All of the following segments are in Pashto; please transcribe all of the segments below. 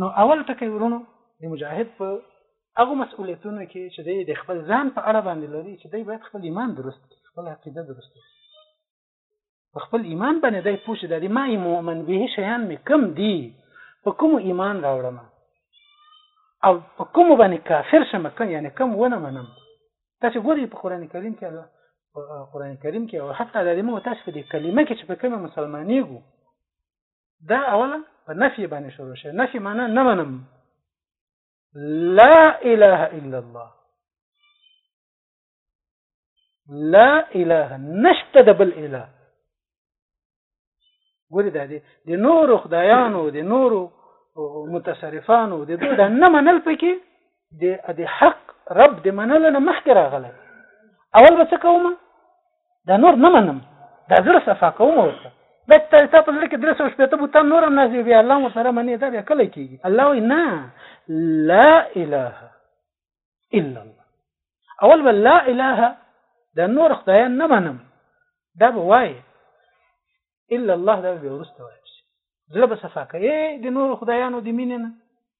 نو اول ټکی ورونو د مجاهد په هغه مسؤلیتونه کې چې دی د خپل ځان په اړه باندې لري چې دی باید خپل ایمان درست کړي خپل عقیده درست کړي په خپل ایمان باندې دی پوه شي دا د ما مؤمن به شیان مې کم دي په کوم ایمان راوړم او په کوم باندې کافر شم کوم یعنی کوم ونه منم تاسو ګورئ په قران کریم کې الله قران کریم کې او حتی د دې مو تاسو په دې کلمه کې چې په کومه مسلمانېږو دا اولا په نفي باندې شروع شي نفي معنی نه منم لا اله الا الله لا اله نشته د بل اله ګوري دا دي د نورو خدایانو د نورو متصرفانو د دوی د نه منل پکې د د حق رب د منلو نه مخکې راغلی اول به څه کوم دا نور نه منم دا زړه صفا کوم ورته دا چې تا په زړه کې درې سوه شپېته بوتان نور هم نازې بیا الله ورسره منې دا بیا کله کېږي الله وایي نه لا اله الا الله اول به لا اله دا نور خدایان نه منم دا به وایي الا الله دا به وروسته وایي زړه به صفا کوي د نور خدایانو د مینې نه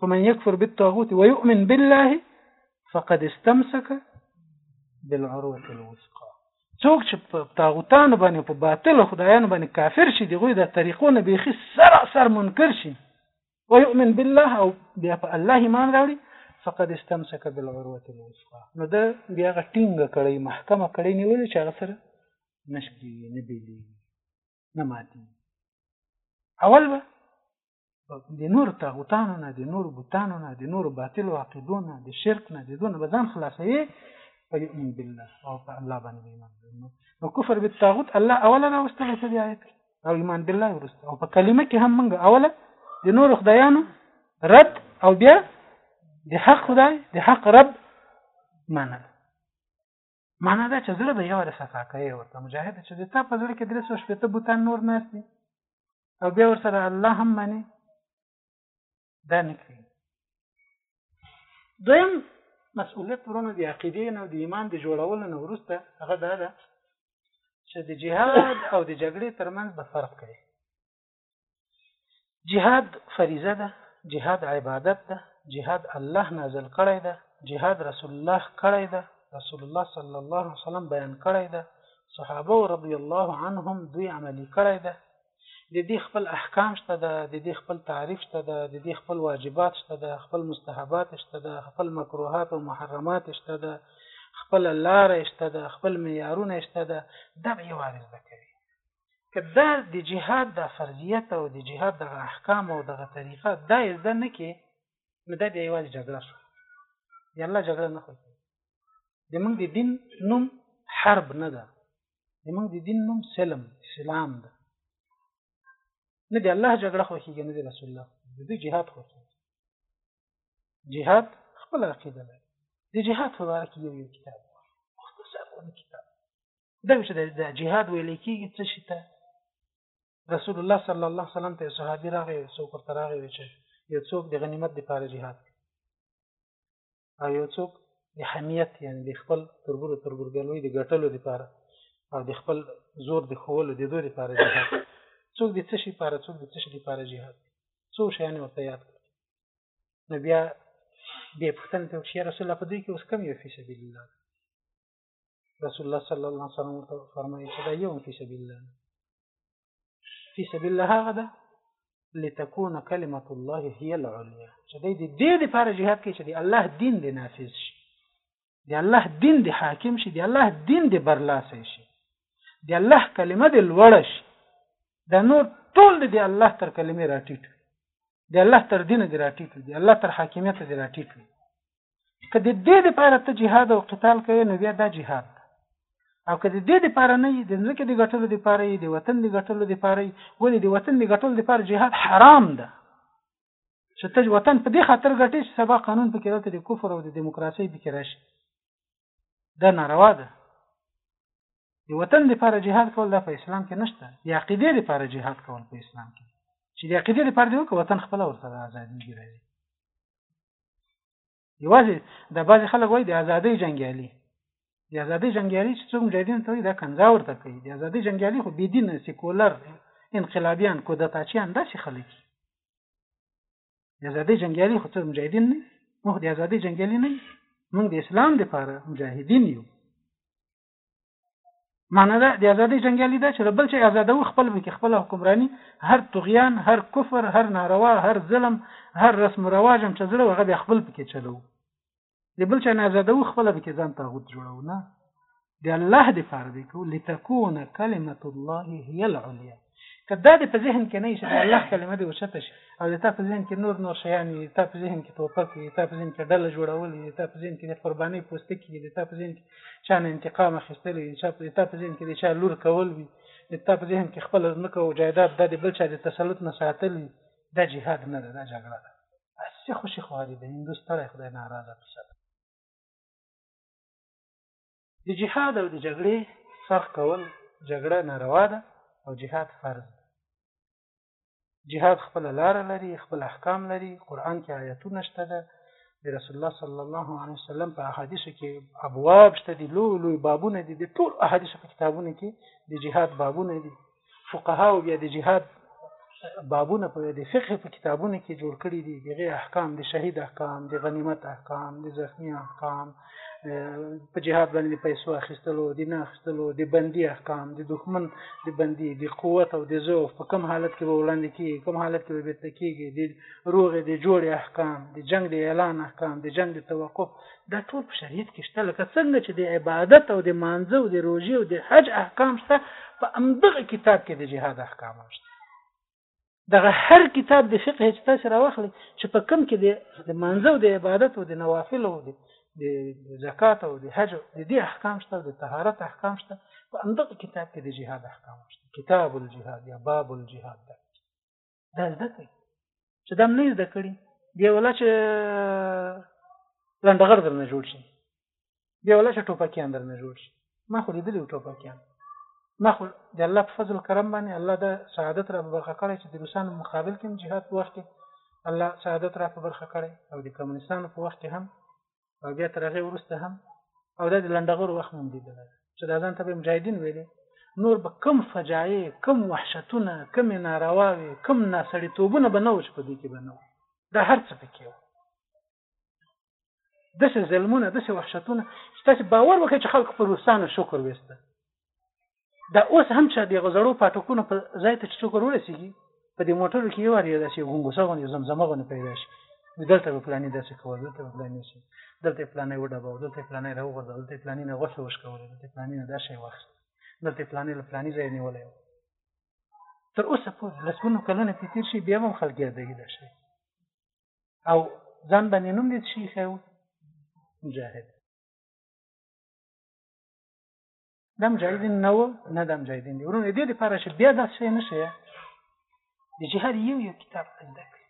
فمن يكفر بالطاغوت ويؤمن بالله فقد استمسك بالعروة الوثقى څوک چې په طاغوتانو باندې په باطل خدایانو باندې کافر شي دغه د طریقو نه بیخي سر سر منکر شي ويؤمن بالله او بیا په الله ایمان راوړي فقد استمسك بالعروه الوثقى نو دا بیا غټینګ کړي محکمه کړي نیول چې هغه سره نشي نه بیلی نه ماتي اول به د نور تاغوتانو نه د نور بوتانو نه د نور باطل او عقیدو نه د شرک نه د دون بدن خلاصوي ويؤمن بالله او په الله باندې ایمان نو کفر بالطاغوت الله اولا راوستل په دې آیت او ایمان بالله ورسته او په کلمه کې هم موږ اولا د نور خدایانو رد او بیا د حق خدای د حق رب منل معنا دا چې زړه به یې وره صفا کوي ورته مجاهد چې د تا په زړه کې درې سوه شپېته بوتان نور ناست دي او بیا ورسره الله هم مني دا نه کوي دویم مسؤلیت ورونه د عقیدې نه او د ایمان د جوړولو نه وروسته هغه دا ده چې د جهاد او د جګړې ترمنځ به فرق کوي جهاد فریضه ده جهاد عبادت ده جهاد الله نازل کړی ده جهاد رسول الله کړی ده رسول الله صلی الله علیه وسلم بیان کړی ده صحابه رضی الله عنهم دوی عملی کړی ده د دې خپل احکام شته ده د دې خپل تعریف شته ده د دې خپل واجبات شته ده خپل مستحبات شته ده خپل مکروهات او محرمات شته ده خپل لار شته ده خپل معیارونه شته ده دا به یوازې زده کوي که دا د جهاد دا فرضیت او د جهاد دغه احکام او دغه طریقه دا یې زده نه کړي نو دا بیا یوازې جګړه شوه د الله جګړه نه خوښوي د موږ د دین نوم حرب نه ده د موږ د دین نوم سلم اسلام ده نه د الله جګړه خوښېږي نه د رسول الله د دوی جهاد خوښېږي جهاد خپله عقیده لري د جهاد په باره کې یو یو کتاب مختصر کتاب دغه چې د جهاد ویل کېږي څه شي ته رسول الله صلی الله علیه وسلم ته صحابي راغی یو څوک ورته راغی وی چې یو څوک د غنیمت لپاره جهاد کوي او یو څوک د حمیت یعنی د خپل تربور تربورګلوی د ګټلو لپاره او د خپل زور د خولو د دوی لپاره جهاد څوک د څه شي لپاره څوک د څه شي لپاره جهاد څو شیان ورته یاد کړ نو بیا بیا پوښتنه ته وکړه رسول الله په دوی کې اوس کم یو فی سبیل الله رسول الله صلی الله علیه وسلم ورته فرمایي چې دا یو فی سبیل الله فی سبیل الله هغه ده لتكون كلمة الله هي العليا چې د دې لپاره جهاد کوي چې د الله دین دې نافذ شي د الله دین دې حاکم شي د الله دین دې برلاسی شي د الله کلمه دې لوړه شي د نور ټول دې الله تر کلمې راټیټ د الله تر دین دې راټیټ دې الله تر حاکمیت دې راټیټ که د دې لپاره ته جهاد او قتال کوي نو بیا دا جهاد او که د دې لپاره نه د ځمکې د ګټلو لپاره د وطن د ګټلو لپاره ولې د وطن د ګټلو لپاره جهاد حرام ده چې ته وطن په دې خاطر ګټې چې سبا قانون پکې راته د کفر او د دیموکراسۍ پکې راشي دا ناروا ده د وطن لپاره جهاد کول دا په اسلام کې نشته د عقیدې لپاره جهاد کول په اسلام کې چې د عقیدې لپاره دی وکړه وطن خپل ورسره ازادي ګرځي یوازې د بعضې خلک وایي د ازادۍ جنګیالي د ازادۍ جنګیالي چې څوک مجاهدین ته وایي دا کنځا ورته کوي د ازادۍ جنګیالي خو بېدینه سیکولر انقلابیان کودتاچیان داسې خلک د ازادۍ جنګیالي خو څه مجاهدین نه موږ د ازادۍ جنګیالي نه موږ د اسلام لپاره مجاهدین یو معنا ده د ازادۍ جنګیالي ده چې بل چې ازادو خپل کې خپل حکمرانی هر طغیان هر کفر هر ناروا هر ظلم هر رسم رواج هم چې زړه هغه خپل پکې چلو د بل چا نه آزادو خپل به کې ځان تاغوت جوړو نه د الله د فار دی کو لتكون کلمت الله هي العليا کدا د په ذهن کې نه شي د الله کلمه دی وشته شي او د تا په ذهن کې نور نور شیان دي تا په ذهن کې توپک دي تا په ذهن کې ډله جوړول دي تا په ذهن کې د قرباني پوستکی دي تا په ذهن کې چا نه انتقام اخیستل دي چا په تا په ذهن کې د چا لور کول دي د تا په ذهن کې خپل ځمکه او جایداد د بل چا د تسلط نه ساتل دا جهاد نه ده دا جګړه ده هسې خوشې خواري د هندو ستړی خدای ناراضه پسه د جهاد او د جګړې فرق کول جګړه ناروا ده او جهاد فرض ده جهاد خپل لار لري خپل احکام لري قران کې آیتونه شته ده د رسول الله صلی الله علیه وسلم په احادیثو کې ابواب شته دي لوی لوی بابونه دي د ټول احادیثو په کتابونو کې د جهاد بابونه دي فقها او بیا د جهاد بابونه په د فقه په کتابونو کې جوړ کړي دي دغه احکام د شهید احکام د غنیمت احکام د زخمی احکام په جهاد باندې پیسو اخیستلو د نه اخیستلو د بندي احکام د دښمن د بندي د قوت او د ضعف په کوم حالت کې به وړاندې کیږي کوم حالت کې به بیرته کیږي د روغې د جوړې احکام د جنگ د اعلان احکام د جنگ د توقف دا ټول په شریعت کې شته لکه څنګه چې د عبادت او د مانځه او د روژې او د حج احکام شته په همدغه کتاب کې د جهاد احکام هم شته دغه هر کتاب د فقه چې تاسو راوخلي چې په کم کې د مانځه او د عبادت او د نوافل او د د زکات او د حج د دې احکام شته د طهارت احکام شته په همدغه کتاب کې د جهاد احکام شته کتاب الجهاد یا باب الجهاد ده دا زده کړي چې دا نه زده کړي دی ولا چې لنډغر درنه جوړ شي دی ولا چې ټوپکیان درنه جوړ شي ما خو لیدلی ټوپکیان ما خو د الله په فضل کرم باندې الله د سعادت را برخه کړی چې د روسانو مقابل کې جهاد په وخت کې الله سعادت را په برخه کړی او د کمونستانو په وخت کې هم او بیا تر هغه ورسته هم او د لندغور وخت مونږ دی چې دا ځان ته به مجاهدین ویلې نور به کم فجایع کم وحشتونه کم نارواوي کم ناسړیتوبونه به نه وش په دې کې به نه دا هر څه پکې و دسه ظلمونه دسه وحشتونه چې تاسو باور وکړئ چې خلک پر روسانو شکر وسته دا اوس هم چې د غزړو پټکونو په ځای ته څوک ورسیږي په دې موټرو کې یو اړ یو داسې غونګوسه غونې زمزمه غونې پیدا شي دلته به پلانې داسې کول دلته به پلانې شي دلته پلانې وډباو دلته پلانې راوغورځاو دلته پلانې نه غوښه وشکوله دلته پلانې نه دا شی واخیست دلته پلانې له پلانې ځای نیولی و تر اوسه پورې لسګونو کلونه پرې تېر شي بیا هم خلک یادوي دا شی او ځان باندې نوم دې شي ښه مجاهد دا مجاهدین نه و نه دا مجاهدین دي ورونه دې لپاره چې بیا داسې شی نه شي د جهاد یو یو کتاب زده کړئ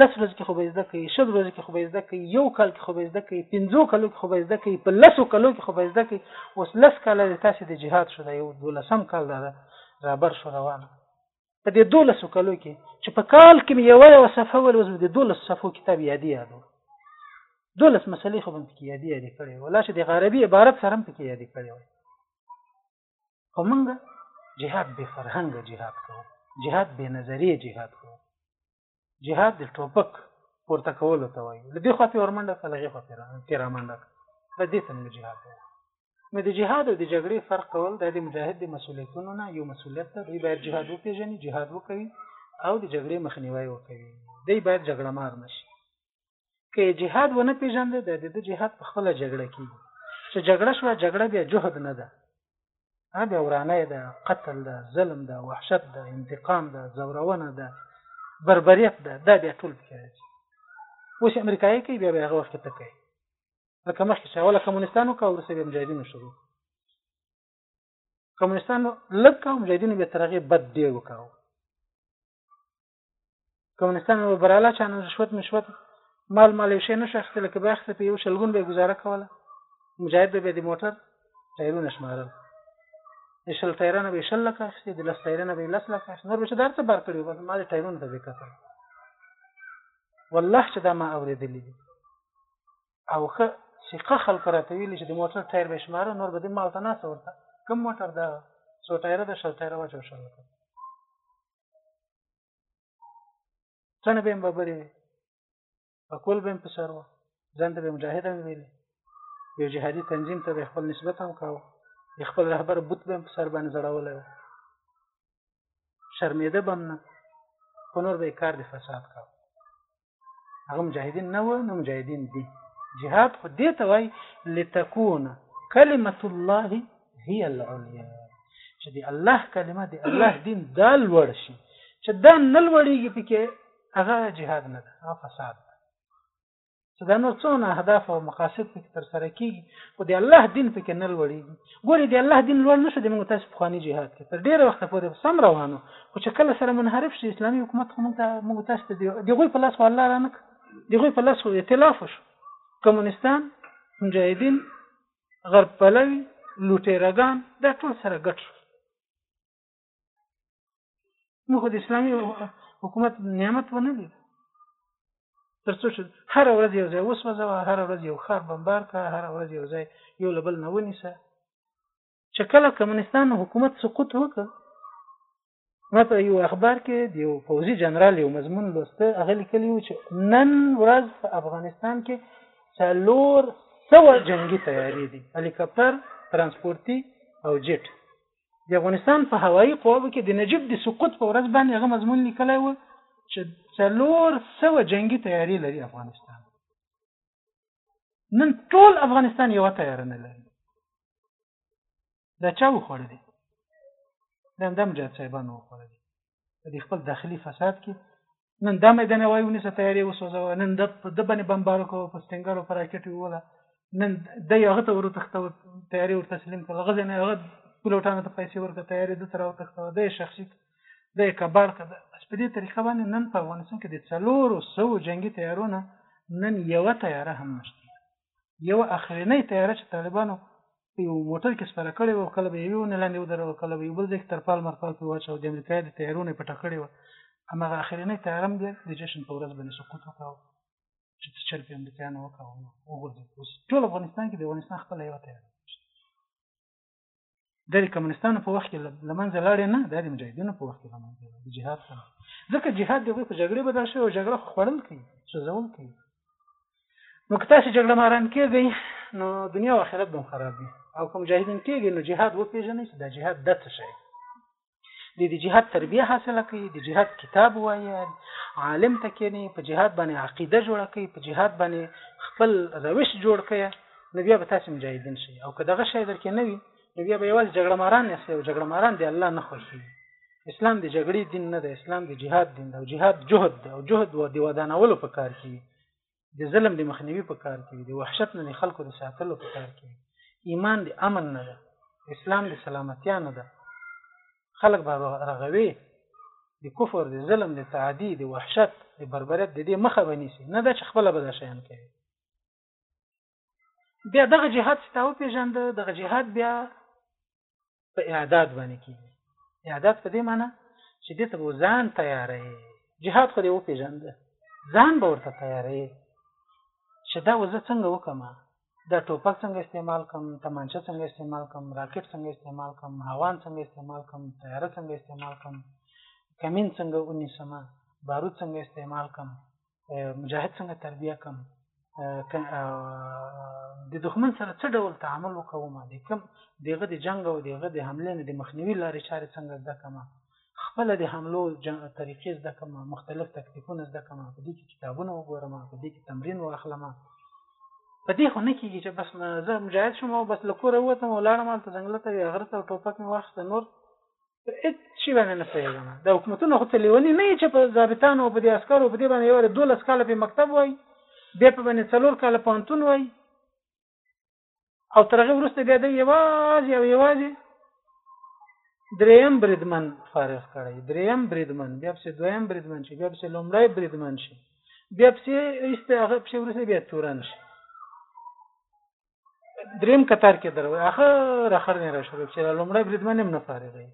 لس ورځې کې خو به زده کوي شل ورځې کې خو به زده کوي یو کال کې خو به زده کوي پنځو کالو کې خو به زده کوي په لسو کالو کې خو به زده کوي اوس لس کاله د تاسې د جهاد شو دا یو دولسم کال دا رابر شو روان په دې دولس کلو کې چې په کال کې مې یوه یوه صفحه ولوزم د دولس صفحو کتاب یادې یادو دولس مسلې خو به پکې یادې یادې کړې ولا چې د غربي عبارت سره هم پکې یادې کړې وای خو مونږ جهاد بې فرهنګه جهاد کوو جهاد بې نظریې جهاد کوو جهاد د ټوپک پورته کولو ته وایي له دې خوا پې ورمنډه کړه له هغې خوا پې رامنډه کړه دا دې ته موږ جهاد وایو نو د جهاد او د جګړې فرق کول دا د مجاهد د مسؤلیتونو نه یو مسؤلیت ده دوی باید جهاد وپېژني جهاد وکوي او د جګړې مخنیوی وکوي دی باید جګړه مار نشي که یې جهاد ونه پېژنده د د جهاد په خپله جګړه کېږي چې جګړه شوه جګړه بیا جهد نه ده بیا ورانه ده قتل ده ظلم ده وحشت ده انتقام ده ځورونه ده بربریت ده دا بیا ټول پکې راځي اوس امریکایي کوي بیا به هغه وخت ته کوي لکه مخکې چې اوله کمونستانو کا ورسې بیا مجاهدینو شروع کمونستانو لږ کا مجاهدینو بیا تر هغې بد ډېر وکاو کمونستان او برالا چانو رشوت مشوت مال مال یو شی نه شخص لکه به اخته په یو شلګون به گزاره کوله مجاهد به د موټر ټایرونه شمارل د شل ټایرونه به شل لکه اخته د لس ټایرونه به لس لکه اخته نور به دار څه بار کړی بس ما د ټایرونه ته وکړ والله چې دا ما اوریدلې دي او خه ثقه خلک راته ویل چې د موټر ټایر به شماره نور به د مال ته نه ورته کم موټر دا څو ټایر د شل ټایر واچو شل څنګه به مبرې په کول به په سر و ځان ته به مجاهد هم ویل یو جهادي تنظیم ته به خپل نسبت هم کاوه خپل رهبر بوت به په سر باندې زړولې شرمېده بم نه خو نور به کار د فساد کاوه هغه مجاهدین نه و نو مجاهدین دي جهاد خو دې ته وای لتكون کلمه الله هي العليا چې دی الله کلمه دی الله دین دا لوړ شي چې دا نه لوړیږي پکې هغه جهاد نه ده هغه فساد ده چې دا نور څونه اهداف او مقاصد پکې تر سره کیږي خو دی الله دین پکې نه لوړیږي ګوري د الله دین لوړ نشو د موږ تاسو پخوانی جهاد کې تر ډیره وخت پورې سم روانو خو چې کله سره منحرف شي اسلامي حکومت خو موږ ته موږ تاسو ته دی غوي په لاس خو الله رانک دی غوي په لاس خو ائتلاف شو کمونستان مجاهدین غرب پلوي لوټیرګان دا ټول سره ګټ شو موږ د اسلامي حکومت نعمت ونه لید تر څو چې هر ورځ یو ځای وسوځوه هر ورځ یو ښار بمبار کړه هر ورځ یو ځای یو له بل نه ونیسه چې کله کمونستان حکومت سقوط وکړ ما په یو اخبار کې د یو پوځي جنرال یو مضمون لوسته هغه لیکلی و چې نن ورځ په افغانستان کې څلور سوه جنګي تیارې دي هلیکاپټر ترانسپورتي او جټ د افغانستان په هوایي قواو کې د نجیب د سقوط په ورځ باندې هغه مضمون لیکلی و چې څلور سوه جنګي تیارې لري افغانستان نن ټول افغانستان یو تیار نه لري دا چا وخوړلې دا همدا مجاهد صاحبانو وخوړلې په دې خپل داخلي فساد کې نن دا میدان وای ونیسه تیارې وسوځوه نن د د باندې بمبار وکړو په سټنګر او په راکټ ووله نن د هغه ته ورتښتوه تیارې ور تسلیم کړه غزه نه هغه پلوټانو ته پیسې ورکړه تیارې د تر وتښتوه د شخصي د کباړ کړه بس په دې طریقه باندې نن په افغانستان کې د څلورو سو جنگي تیارونه نن یو تیاره هم نشته یو اخرینۍ تیاره چې طالبانو په یو موټر کې سپره کړې وه کله به یوې ونې لاندې ودروه کله به یو بل ځای کې ترپال مرپال پرې واچوه د امریکا د تیارو نه یې پټه کړې وه هماغه اخرینۍ تیاره هم بیا د جشن په ورځ باندې سقوط وکړ چې څه چل پې امریکایانو وکړه وغورځېد اوس ټول افغانستان کې د افغانستان خپله یوه تیاره دا د کمونستانو په وخت کې له منځه لاړې نه دا د مجاهدینو په وخت کې له منځه لاړې جهاد سره ځکه جهاد د هغوی په جګړې بدل شوی او جګړه خو خوړل کوي سوځول کوي نو که تاسو جګړه ماران کېږئ نو دنیا او آخرت به هم خراب وي او که مجاهدین کېږئ نو جهاد وپېژنئ چې دا جهاد د څه شی دی د جهاد تربیه حاصله کوي د جهاد کتاب وایي عالم ته کینی په جهاد باندې عقیده جوړه کوي په جهاد باندې خپل روش جوړ کوي نو بیا به تاسو مجاهدین شي او که دغه شی درکې نه وي نو بیا به یوازې جګړه ماران یاست او جګړه ماران دی الله نه خوښي اسلام د جګړې دین نه دی اسلام د جهاد دین دی او جهاد جهد دی او جهد و دی ودانولو په کار کې د ظلم د مخنیوي په کار کې وي د وحشت نه د خلکو د ساتلو په کار کې وي ایمان د امن نه ده اسلام د سلامتیا نه ده خلک به رغوي د کفر د ظلم د تعدی د وحشت د بربریت د دې مخه به نیسي نه دا چې خپله به دا شیان کوي بیا دغه جهاد چې تاو پیژند دغه جهاد بیا په اعداد باندې کیږي اعداد په دې معنی چې دې ته ځان تیارې جهاد خو دې و پیژند ځان به ورته تیارې چې دا وزه څنګه وکم دا ټوپک څنګه استعمال کوم تمانچه څنګه استعمال کوم راکټ څنګه استعمال کوم هوان څنګه استعمال کوم طیاره څنګه استعمال کوم کمین څنګه ونیسم بارود څنګه استعمال کوم مجاهد څنګه تربیه کوم د دښمن سره څه ډول تعامل وکوم د کوم دغه د جنگ او دغه د حمله نه د مخنیوي لارې چارې څنګه زده کوم خپل د حملو طریقې زده کوم مختلف تکتیکونه زده کوم په دې کې کتابونه وګورم په دې کې تمرین واخلم په دې خو نه کېږي چې بس زه مجاهد شوم او بس له کوره ووتم او لاړم هلته ځنګله ته یوې غره ته ټوپک مې واخیسته نور هیڅ شي باندې نه پوهېږم د حکومتونو خو ته لیوني نه چې په ضابطانو او په دې عسکرو په دې باندې یوه دولس کاله په مکتب وای بیا په باندې څلور کاله پوهنتون وای او تر هغه وروسته بیا د یوازې او یوازې دریم بریدمن فارغ کړی دریم بریدمن بیا پسې دویم بریدمن شي بیا پسې لومړی بریدمن شي بیا پسې ایسته هغه پسې وروسته بیا تورن شي دریم قطار کې دروي اخر اخر نه را شروع چې لومړی بریدمن هم نه فارغ دی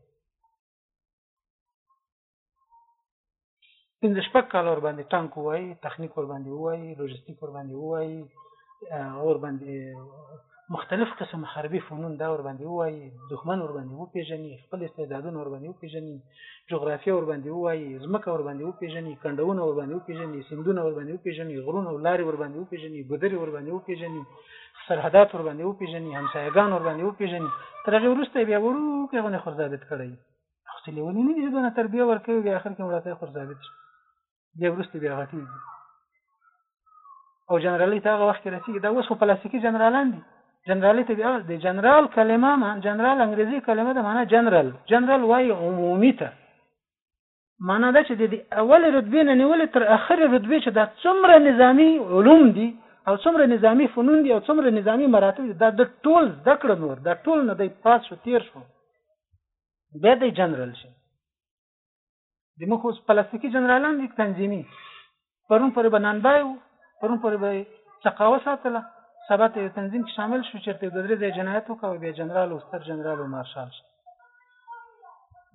پنځه شپږ کال ور باندې ټانک وای تخنیک ور باندې وای لوجستیک ور باندې وای اور باندې مختلف قسم حربي فنون دا ور باندې وای دښمن ور باندې وپیژني خپل استعدادونه ور باندې وپیژني جغرافیه ورباندې ووایي ځمکه ورباندې وپېژني کنډونه ورباندې وپېژني سیندونه ورباندې وپېژني غرونه او لارې ورباندې وپېژني ګودرې ورباندې وپېژني سرحدات ورباندې وپېژني همسایګان ورباندې وپېژني تر هغې وروسته یې بیا وړوکی غونې خورزابط کړی خو چې لیوني نه دي دونه تربیه ورکوي بیا اخر کې مړکی خورزابط شي بیا وروسته بیا غټېږي او جنرالي ته هغه وخت رسېږي دا اوس خو پلاستیکي جنرالان دي جنرالي ته بیا د جنرال کلمه ما جنرال انګریزي کلمه ده معنا جنرال جنرال وایي عمومي ته معنا دا چې د اول رتبې نه نیولې تر اخرې رتبې چې دا څومره نظامی علوم دي او څومره نظامی فنون دي او څومره نظامی مراتب دي دا د ټول زده کړه نور دا ټول نه دی پاس شو تیر شو بیا دی جنرال شي د مخ اوس پلاستیکي جنرالان دي تنظیمي پرون پر بنان بای وو پرون پر بای چقاوه ساتله سبا ته تنظیم کې شامل شو چې ته د درې ځای جنایت وکاو بیا جنرال او ستر جنرال او مارشال شو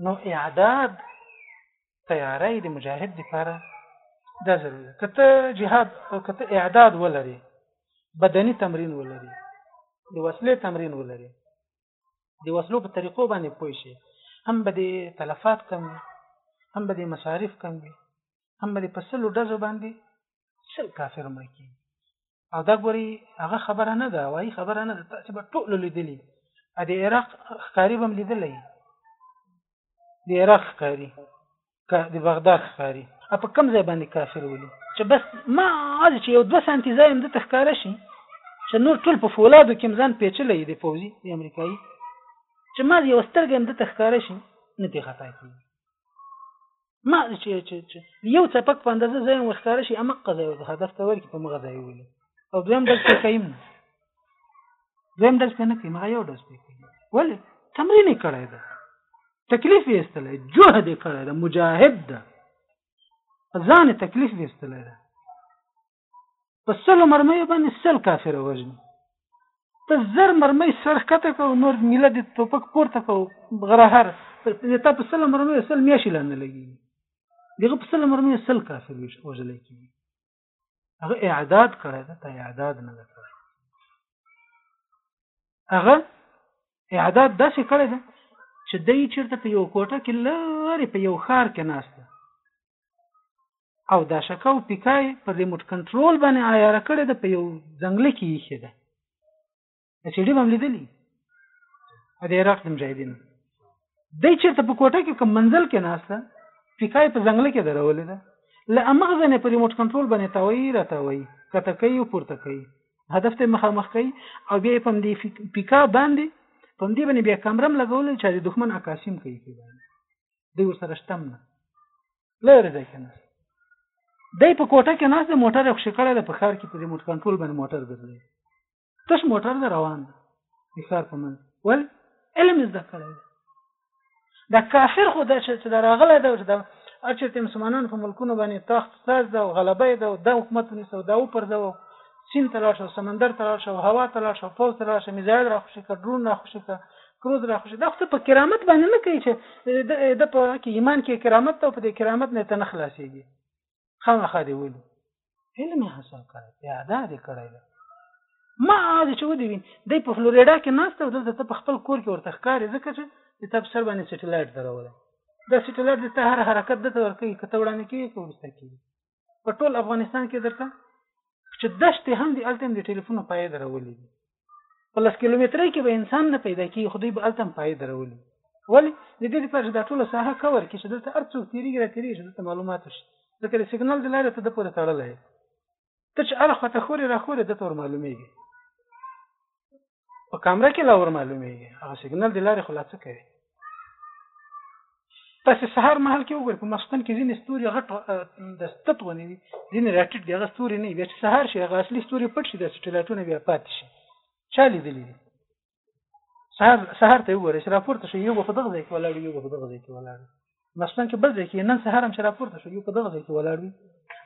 نو اعداد تیاری د مجاهد لپاره دا ضروري ده کته جهاد کته اعداد ولري بدني تمرین ولري د وسلې تمرین ولري د وسلو په طریقو باندې پوه شي هم به د تلفات کم وي هم به د مصارف کم وي هم به د په سلو ډزو باندې سل کافر مړ کېږي او دا ګوري هغه خبره نه ده وایي خبره نه ده تاسې به ټول لیدلي د عراق ښکاري به هم لیدلی د عراق ښکاري د بغداد ښکاری په کم ځای باندې کافر ولي چې بس ما از چې یو دوه سانتي ځای هم د تخکاره شي چې نور ټول په فولادو کې ځان پیچلې دي پوزي د امریکایي چې ما یو سترګې هم د تخکاره شي نه دی خطا کیږي ما چې چې چې یو څپک په اندازه ځای مخکاره شي امق قضا او هدف ته ورکی په مغه ځای ولي او دویم د څه کایم دویم د څه نه کوي مغه یو د څه کوي ولې تمرین کړی دی تکلیف یې استلې جهد یې کړی دا مجاهد ده ځان تکلیف یې استلې ده په سلو مرمۍ باندې سل کافر وژني ته زر مرمۍ سر کته کو نور ملت د توپک پورته کو غرهر ته په سلو مرمۍ سل میاشي لاندې لګي دغه په سلو مرمۍ سل کافر وژل کیږي هغه اعداد کړی دا ته اعداد نه ده کړی هغه اعداد داسې کړی ده چې دی چېرته په یو کوټه کې لرې په یو ښار کې ناست ده او دا شکه او پیکای په ریموټ کنټرول باندې عیاره کړې ده په یو ځنګله کې ایښې ده چې ډېر هم لیدلی د عراق د مجاهدینو دی چېرته په کوټه کې کوم منزل کې ناسته فکای په ځنګل کې درولې ده له امغه ځنې په ریموټ کنټرول باندې تاوي را تاوي کته کوي او پورته کوي هدف ته مخامخ کوي او بیا په دې فکا باندې په دې باندې بیا کمرم لګول چې د دښمن عکاسیم کوي په باندې دوی ورسره شتم نه لره ځای کنه دی په کوټه کې ناس د موټر خوشې کړی د په ښار کې په ریموټ کنټرول باندې موټر ګرځي تش موټر نه روان دی د ښار په منځ ول علم زده کړی دا کافر خو دا چې دا راغلی دا چې دا چې تم سمانان په ملکونو باندې تخت ساز دا غلبه دا د حکومت نسو دا پر دا سین ته لاړ شو سمندر ته لاړ شو هوا ته لاړ شو پوز ته لاړ شو میزایل را خوشې کړ ډرون را خوشې کړ کروز را خوشې دا خو په کرامت باندې نه کوي چې د په کې ایمان کې کرامت ته په دې کرامت نه تنخ خلاصيږي خامخا دی ویلي علمي حاصل کړی دی ادا دی کړی دی ما هغه چې ودی وین دی په فلوریدا کې ناشته او دلته په خپل کور کې ورته ښکاري ځکه چې د تب سر باندې سټلایټ درولای دا سټلایټ د هر حرکت د تور کوي کته وړاندې کوي کوسته کوي په ټول افغانستان کې درته چې دشت هم دی الته د ټلیفون پای درولې په لس کیلومترۍ کې به انسان نه پیدا کیږي خو دوی به هلته هم پای درولي ولې د دې لپاره چې دا ټوله ساحه کور کړي چې دلته هر څوک تېرېږي را تېرېږي چې دلته معلومات وشي ځکه د سیګنال د لارې ته د پورې تړلی ته چې هره خواته خورې را خورې دته ور معلومېږي په کامره کې لا ور معلومېږي هغه سیګنال د لارې خو لا څه کوي تاسو سهار مهال کې وګورئ په مسکن کې ځینې ستوري غټ د ستت ونی وي ځینې راټیټ دي هغه ستوري نه بیا چې سهار شي هغه اصلي ستوري پټ شي د سټیلایټونه بیا پاتې شي چا لیدلی دي سهار سهار ته وګورئ چې راپورته شي یو په دغه ځای کې ولاړ یو په دغه ځای کې ولاړ مسکن کې بل ځای کې نن سهار هم چې راپورته شي یو په دغه ځای کې ولاړ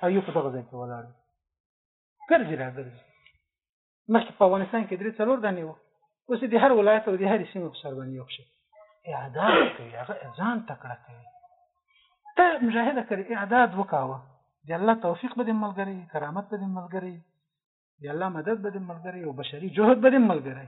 او یو په دغه ځای کې ولاړ ګرځي را ګرځي مخکې په افغانستان کې درې څلور دانې وو اوس د هر ولایت او د هرې سیمې په سر باندې یو شي اعداد کوي هغه ځان تکړه کوي ته مجاهده کړې اعداد وکاوه د الله توفیق به دې ملګری کرامت به دې ملګری د الله مدد به دې ملګری او بشري جهد به دې ملګری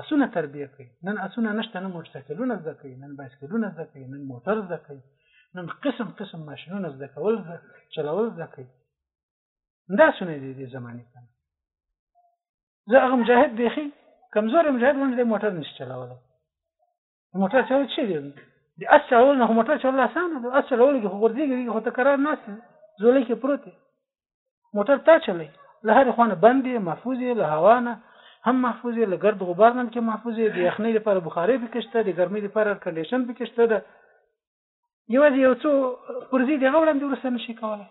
اسونه تربیه کوي نن اسونه نشته نن موټرسایکلونه زده کوي نن بایسکلونه زده کوي نن موټر زده کوي نن قسم قسم ماشینونه زده کول زده چلول زده کوي دا سونه دي د زمانه کنه زه هغه مجاهد بيخي کمزور مجاهد ونه د موټر نشي چلولای موټر چلول څه دي د اس چلول نه موټر چلول اسانه ده اس چلول کې خو ګرځېږي خو ته قرار ناست زولې کې پروت موټر تا چلی له هر خوانه بندې محفوظې له هوا نه هم محفوظې له ګرد غبار نه کې محفوظې د یخنۍ لپاره بخاري پکې شته د ګرمۍ لپاره کنډیشن پکې شته ده یوازې یو څو پرزي دغه وړاندې ورسره نشي کولای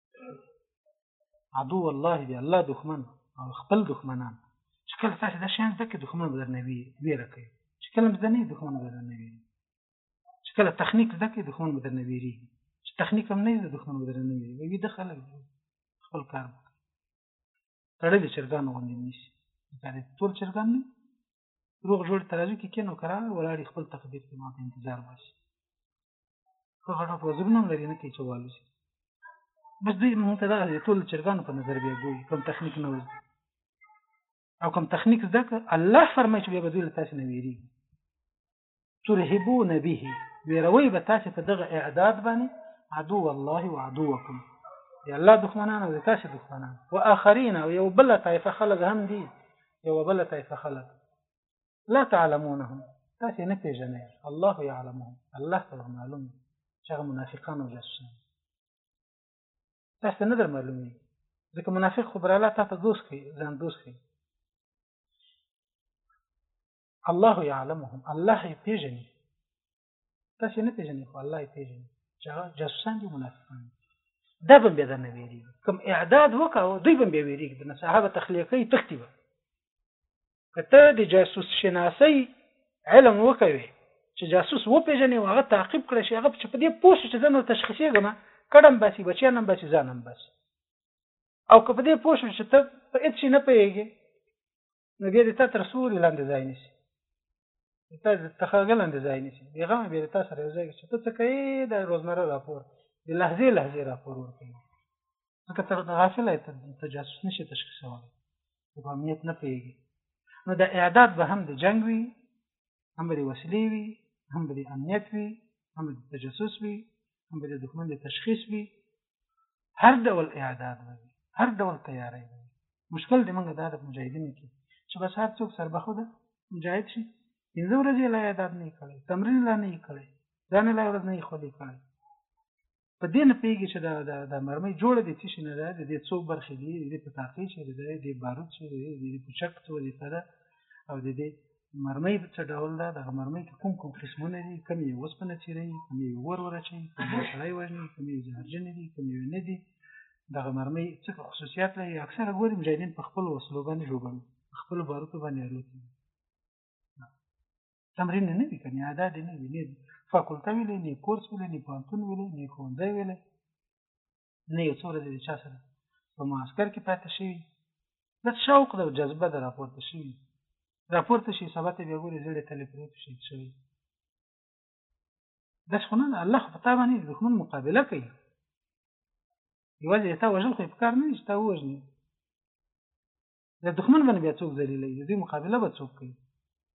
عدو الله دی الله دښمن او خپل دښمنان چې کله تاسو دا شیان زده کړئ دښمن به درنه وي ویره کوي چې کله زده نه دښمن به درنه وي چې کله تخنیک زده کړئ دښمن به درنه ویري چې تخنیک هم نه زده دښمن به درنه ویري وي د خلک خپل کار وکړي تړلې چرګان غوندې نیسي دا ټول چرګان نه روغ جوړ ترازو کې کینو کرا ولاړ خپل تقدیر کې ماته انتظار واشي خو غټه پوزګنم لري نه کې چوالو شي بس دوی مونږ ته دا ټول چرګان په نظر بیا ګوري کوم تخنیک نه وځي او کوم تخنیک زده الله فرمایي چې بیا به دوی له تاسو نه ویریږي ترهبون به ویروي به تاسو په دغه اعداد باندې عدو الله وعدوکم یا الله دښمنان او تاسو دښمنان واخرین او یو بل طایفه خلق هم دي یو بل طایفه خلق لا تعلمونهم تاسو نه پیژنئ الله يعلمهم الله ته معلوم چې هغه منافقان او جاسوسان تاسو نه در معلومي ځکه منافق خبر الله تاسو دوست کی ځان دوست کی الله يعلمهم الله یې پیژني تاسو نه پیژني خو الله یې پیژني چې هغه جاسوسان دي منافقان دا به بیا درنه ویریږي کوم اعداد وکاو دوی به بیا ویریږي د صحابه تخلیه کوي تختی به که ته د جاسوس شناسي علم وکوي چې جاسوس وپیژني او هغه تعقیب کړي شي هغه چې په دې پوه شي چې زه نو تشخیصي ګم کډم باسي بچیانم باسي ځانم باسي او که په دې پوه شو چې ته په هیڅ شي نه پیږي نو بیا د تا تر سوري لاندې ځای نیسي د تا د تخاګه لاندې ځای نیسي بېغمه بیا د تا سره یو ځای چې ته څه کوې د روزمره راپور د لحظې لحظې راپور ورکوي ځکه ته غافله یې ته جاسوس نه شي تشخیصولی ته په امنیت نه پوهېږي نو د اعداد به هم د جنګ وي هم به د وسلې وي هم به د امنیت وي هم به د تجسس وي هم به د دښمن د تشخیص وي هر ډول اعداد وي هر ډول تیاری وي مشکل دی موږ دا د مجاهدینو کې چې بس هر څوک سربخو ده مجاهد شي پنځه ورځې لا اعداد نه کړي تمرین لا نه کړي ځان لا ورځ نه خولي کړي په دې نه پیږي چې دا د د مرمۍ جوړ دي چې نه ده د دې څو برخې دي د پتاقې چې ده د بارود چې د پوشک څو دي سره او د دې مرمۍ څه ډول ده دغه مرمۍ کې کوم کوم قسمونه دي کوم یې اوسپنه چیري کوم یې ور ور چي کوم یې سړی وژني کوم یې زهرجن دي کوم یې نه دي دغه مرمۍ څه خصوصیات لري اکثره ګوري مجاهدین په خپل وسلو باندې ژوبل په خپل باروتو باندې الوتي تمرین نه وي کنه ادا دې نه وي نه فاکولته ویلې نه کورس ویلې نه پانتون ویلې نه ښوونځی ویلې نه یو څو ورځې د چا سره په معسکر کې پاتې شوي بس شوق ده او جذبه ده راپورته شوي راپورته شي سبا ته بیا ګوري زړې تلې پروت شي شوي بس خو نه الله خو په تا باندې د دښمن مقابله کوي یوازې تا وژل خو په کار نه دي چې تا ووژني د دښمن باندې بیا څوک ذلیلوي د دوی مقابله به څوک کوي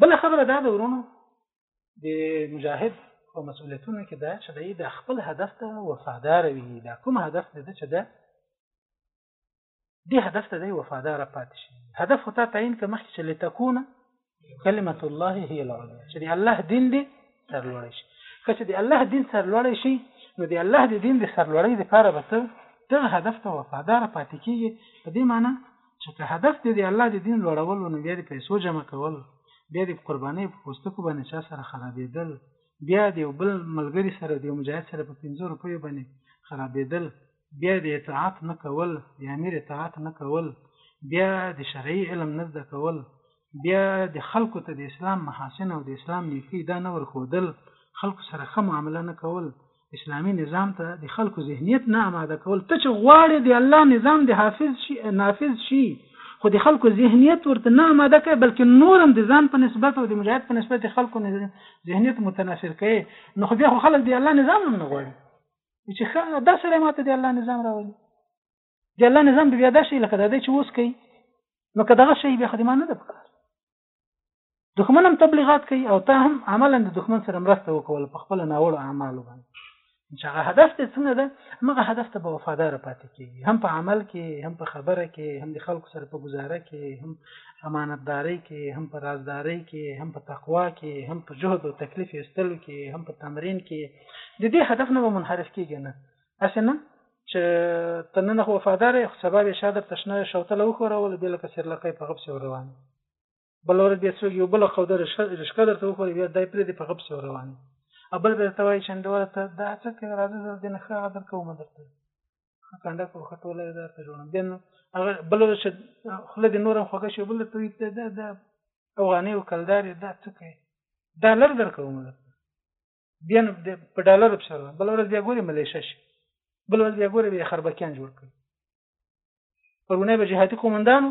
بل خبره دا ده ورونو د مجاهد په مسؤلیتونو کې دا چې دی د خپل هدف ته وفادار وي دا کوم هدف دی چې ده دې هدف ته دی وفادار پاتې شي هدف خو تا تعین که مخکې چې لتکونه کلمة الله هي العليا چې د الله دین دې سرلوړی شي که چې د الله دین سرلوړی شي نو د الله د دین د سرلوړۍ لپاره به ته دغه هدف ته وفادار پاتې کېږي په دې معنی چې که هدف دې د الله د دین لوړول و نو بیا د پیسو جمع کول بیا د قربانۍ په پوستکو باندې چا سره خرابېدل بیا د یو بل ملګري سره د یو مجاهد سره په پنځو روپیو باندې خرابېدل بیا د اطاعت نه کول د امیر اطاعت نه کول بیا د شرعي علم نه زده کول بیا د خلکو ته د اسلام محاسن او د اسلام نیکي دا نه ورښودل خلکو سره ښه معامله نه کول اسلامي نظام ته د خلکو ذهنیت نه آماده کول ته چې غواړې د الله نظام د حافظ شي نافذ شي خو د خلکو ذهنیت ورته نه آماده کوي بلکې نور هم د ځان په نسبت او د مجاهد په نسبت د خلکو ذهنیت متنافر کوي نو خو بیا خو خلک د الله نظام هم نه غواړي چې ښه دا سړی ماته د الله نظام راولي د الله نظام بیا دا شي لکه دا دی چې اوس کوي نو که دغه شی بیا خدمانه ده پکار دښمن هم تبلیغات کوي او ته هم عملا د دښمن سره مرسته وکول په خپل ناوړو اعمالو باندې چې هغه هدف ته څنګه ده هغه هدف ته به وفادار پاتې کیږي هم په عمل کې هم په خبره کې هم د خلکو سره په گزاره کې هم امانتداري کې هم په رازداري کې هم په تقوا کې هم په جهد او تکلیف ایستلو کې هم په تمرین کې د دې هدف نه منحرف کیږي نه هسې نه چې ته نن خو وفادار یې خو سبا بیا شا درته شنه شوتله وښوروله بیا لکه سیرلقی په غپسې ور روان بله ورځ بیا څوک یو بله قوده رشکه درته وښوري بیا دای پرېږدي په غپسې ور روان بل به درته وایي چې انډیواله ته دا څه کوې راځه زه دې نه ښه هغه درکوم درته ښه کنډه کوو ښه ټوله یې درته جوړوم بیا نو هغه بله ورځ چې خوله دې نور هم خوږه شي بل درته وایي دا دا اوغانۍ او کلدار یې دا څه کوې ډالر درکوم درته بیا نو په ډالرو پسې روان بل ورځ بیا ګوري ملیشه شي بل ورځ بیا ګوري بیا خربکیان جوړ کړي پرونه به جهادي قومندانو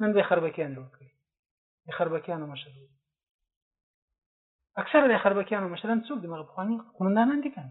نن به خربکیان جوړ کړي د خربکیانو مشر اکثره د خربکیانو مشران څوک دي مغه پخواني قومندانان دي کنه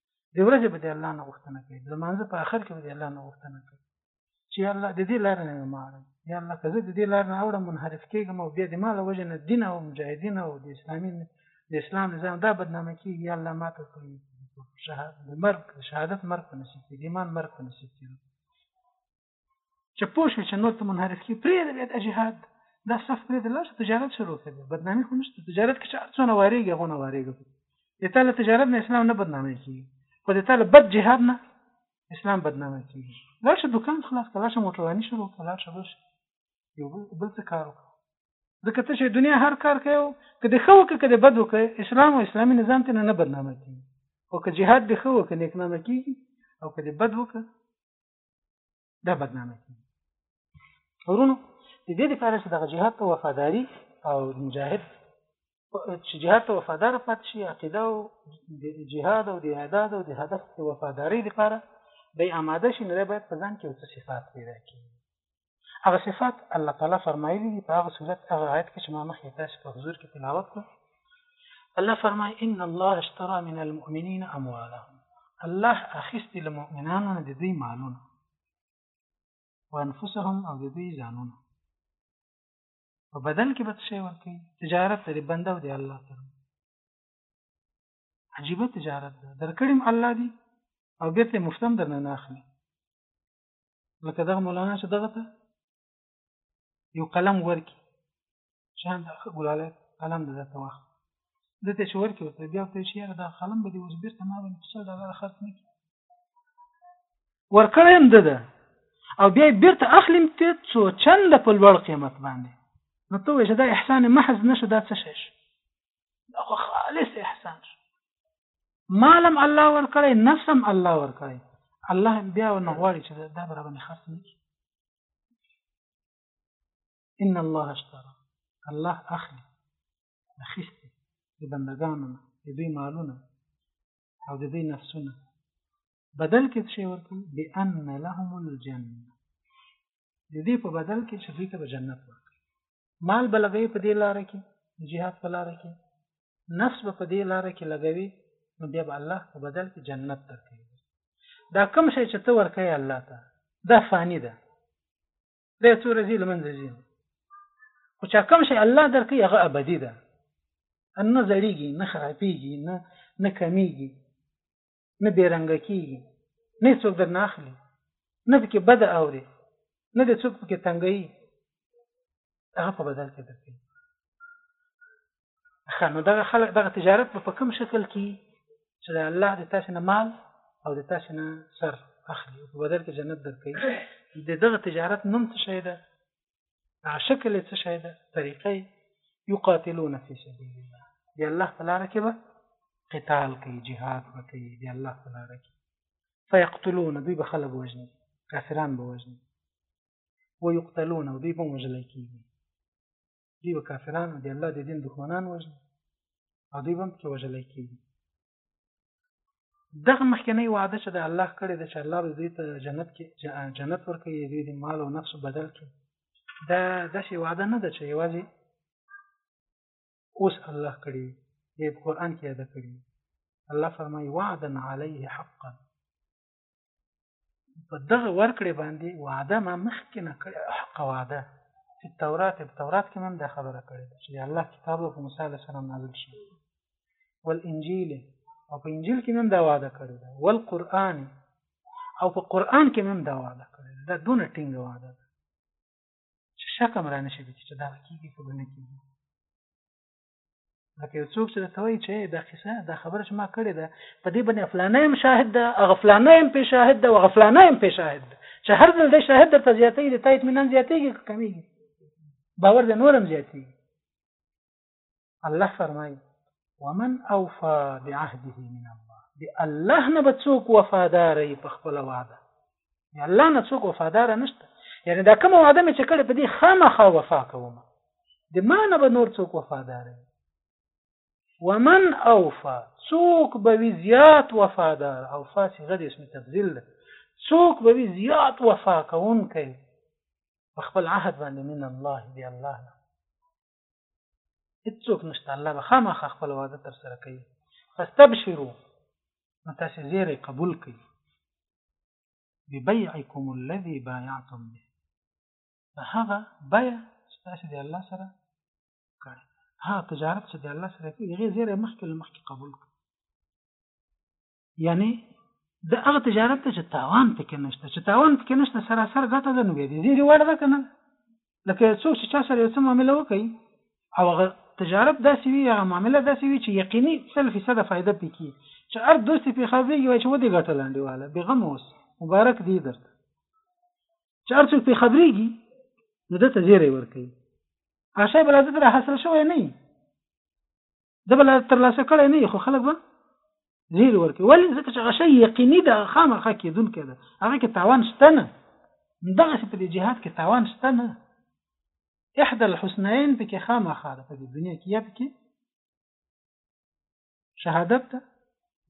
د ورځې به د الله نه غوښتنه کوي د لمانځه په آخر کې به د الله نه غوښتنه کوي چې الله د دې لار نه ما اړم یا الله که زه د دې لار نه اوړم منحرف کېږم او بیا د ما له وجې نه دین او مجاهدین او د اسلامي د اسلام نظام دا بدنامه کېږي یا الله ما ته کوي شهادت مرګ په نصیب کړي ایمان مرګ په نصیب کړي چې پوه شوې چې نور ته منحرف کړي پرېږده بیا دا جهاد دا صف پرېږده لاړ شه تجارت شروع کړه بیا بدنامي خو نشته تجارت کې چې هر څونه وارېږي هغونه وارېږي د تا له تجارت نه اسلام نه بدنامي کېږي خو د تا له بد جهاد نه اسلام بدنامي کېږي لاړ شه دوکان خلاص کړه لاړ شه موټرواني شروع کړه لاړ شه بل شه یو بل څه کار وکړه ځکه ته چې دنیا هر کار کوي او که د ښه وکړه که د بد وکړه اسلام او اسلامي نظام ته نه بدنامه کېږي او که جهاد د ښه وکړه نیکنامه کېږي او که د بد وکړه دا بدنامه کیږي ورونو د دې لپاره چې دغه جهاد ته وفاداری او مجاهد چې جهاد ته وفادار پات شي عقیده او د جهاد او د اعداد او د هدف ته وفاداری لپاره به آماده شي نو باید په ځان کې اوس صفات پیدا کړي هغه صفات الله تعالی فرمایلی دي په هغه صورت هغه آیت کې چې ما مخکې تاسو په حضور کې تلاوت کړ الله فرمای ان الله اشترى من المؤمنين اموالهم الله اخیستی له مؤمنانو نه د دوی مالونه وانفسهم او د دوی ځانونه په بدل کې به څه شی ورکوي تجارت دی بنده او دی الله سره عجیبه تجارت ده درکړم الله دی او بیرته مفتم درنه نه اخلي لکه دغه مولانا چې دغه ته یو قلم ورکي شان د ګلاله قلم د ته واخ د ته چې ورکي ورته بیا ته شي دا قلم به دې اوس بیرته ما باندې څه ډالر خرڅ نه کی ورکړې هم ده او بیا بیرته اخلم ته څو چند په لوړ قیمت باندې نو ته وې دا احسان محض نشه دا څه شي دا خو خالص احسان شو مالم الله ورکړي نفسم الله ورکړي الله بیا ونه غواړي چې دا برابر باندې خرڅ نه کړي ان الله اشترى الله اخلي اخیستي د بندگانو نه د دوی مالونه او د دوی نفسونه بدل کې څه ورکړي بان لهم الجنه د دې په بدل کې چې دوی ته به جنت ورکړي مال به لګوي په دې لاره کې جهاد په لاره کې نفس به په دې لاره کې لګوي نو بیا به الله په بدل کې جنت درکوي دا کوم شی چې ته ورکوې الله ته دا فانی ده دا څو ورځې له منځه ځي خو چې کوم شی الله درکوي هغه ابدي ده ان نه زړیږي نه خرابېږي نه نه کمیږي نه بې رنګه کېږي نه یې څوک درنه اخلي نه پکې بده اوري نه دې څوک پکې تنګوي هغه په بدل کې درکوي ښه نو دغه خلک دغه تجارت به په کوم شکل کې چې د الله د تاسې نه مال او د تاسې نه سر اخلي په بدل کې جنت درکوي د دغه تجارت نوم څه شی ده هغه شکل یې څه شی ده طریقه یې یقاتلون فی سبیل الله د الله په لاره کې به قتال کوي جهاد به کوي د الله په لاره کې فیقتلون دوی به خلک وژني کافران به وژني ویقتلون او دوی به وژلی کېږي دوی به کافران او د الله د دین دښمنان وژني او دوی به هم پکې وژلی کېږي دغه مخکنی وعده چې د الله کړې ده چې الله به دوی ته جنت کې جنت ورکوي دوی د مال او نفس بدل کړي دا داسې وعده نه ده چې یوازې اوس الله کړي یې په قرآن کې یاده کړي الله فرمایي وعدا علیه حقا په دغه ورکړې باندې وعده ما مخکې نه کړې حق وعده چې تورات په تورات کې هم دا خبره کړې ده چې الله کتاب او موسی علیه السلام نازل شو والانجیل او په انجیل کې هم دا وعده کړې ده والقرآن او په قرآن کې هم دا وعده کړې ده دا دونه ټینګه وعده ده چې شک هم رانه شي چې دا کیږي که نه کیږي لکه یو څوک چې ته وایي چې دا قصه دا خبره چې ما کړې ده په دې باندې فلانه هم شاهد ده هغه فلانه هم په شاهد ده هغه فلانه هم په شاهد ده چې هر ځل د شاهد درته زیاتېږي د تا اطمینان زیاتېږي که کمېږي باور د نور هم زیاتېږي الله فرمایي ومن اوفا بعهده من الله د الله نه به څوک وفادار وي په خپله وعده یا الله نه څوک وفادار نشته یعنی دا کوم وعده مې چې کړې په دې خامخا وفا کوم د ما نه به نور څوک وفادار وي ومن اوفا څوک به وي زیات وفادار اوفا چې غد اسم تبذیل ده څوک به وي زیات وفا کوونکی په خپل عهد باندې من الله دی الله هیڅوک نشته الله به خامخا خپل وعده تر سره کوي فاستبشرو نو تاسو زیری قبول کړئ ببيعكم الذي بايعتم به هغه بيع چې تاسو د الله سره کړی هغه تجارت چې د الله سره کوي هغه زیری مخکې له مخکې قبول کړئ یعنی د هغه تجارت ته چې تاوان پکې نشته چې تاوان پکې نشته سراسر ګټه ده نو بیا دې زیری وړ ده که نه لکه یو څوک چې چا سره یو څه معامله وکړي او هغه تجارت داسې وي هغه معامله داسې وي چې یقیني سل فیصده فایده پکې چې هر دوستي پې خبرېږي وایي چې ودې ګټه لاندې واله بېغم اوس مبارک دی درته چې هر څوک پې خبرېږي نو ده ته زیری ورکوي هغه شی به له ده سره حاصل شوی نه وي د بل ترلاسه کړی نه خو خلک به زیر ورکړي ولې ځکه چې غشي یقیني ده خامخا کېدونکی ده هغه کې تاوان شته نه دغسې په دې جهاد کې تاوان شته نه احدى الحسنين پکې خامخا ده په دې دنیا کې یا پکې شهادت ده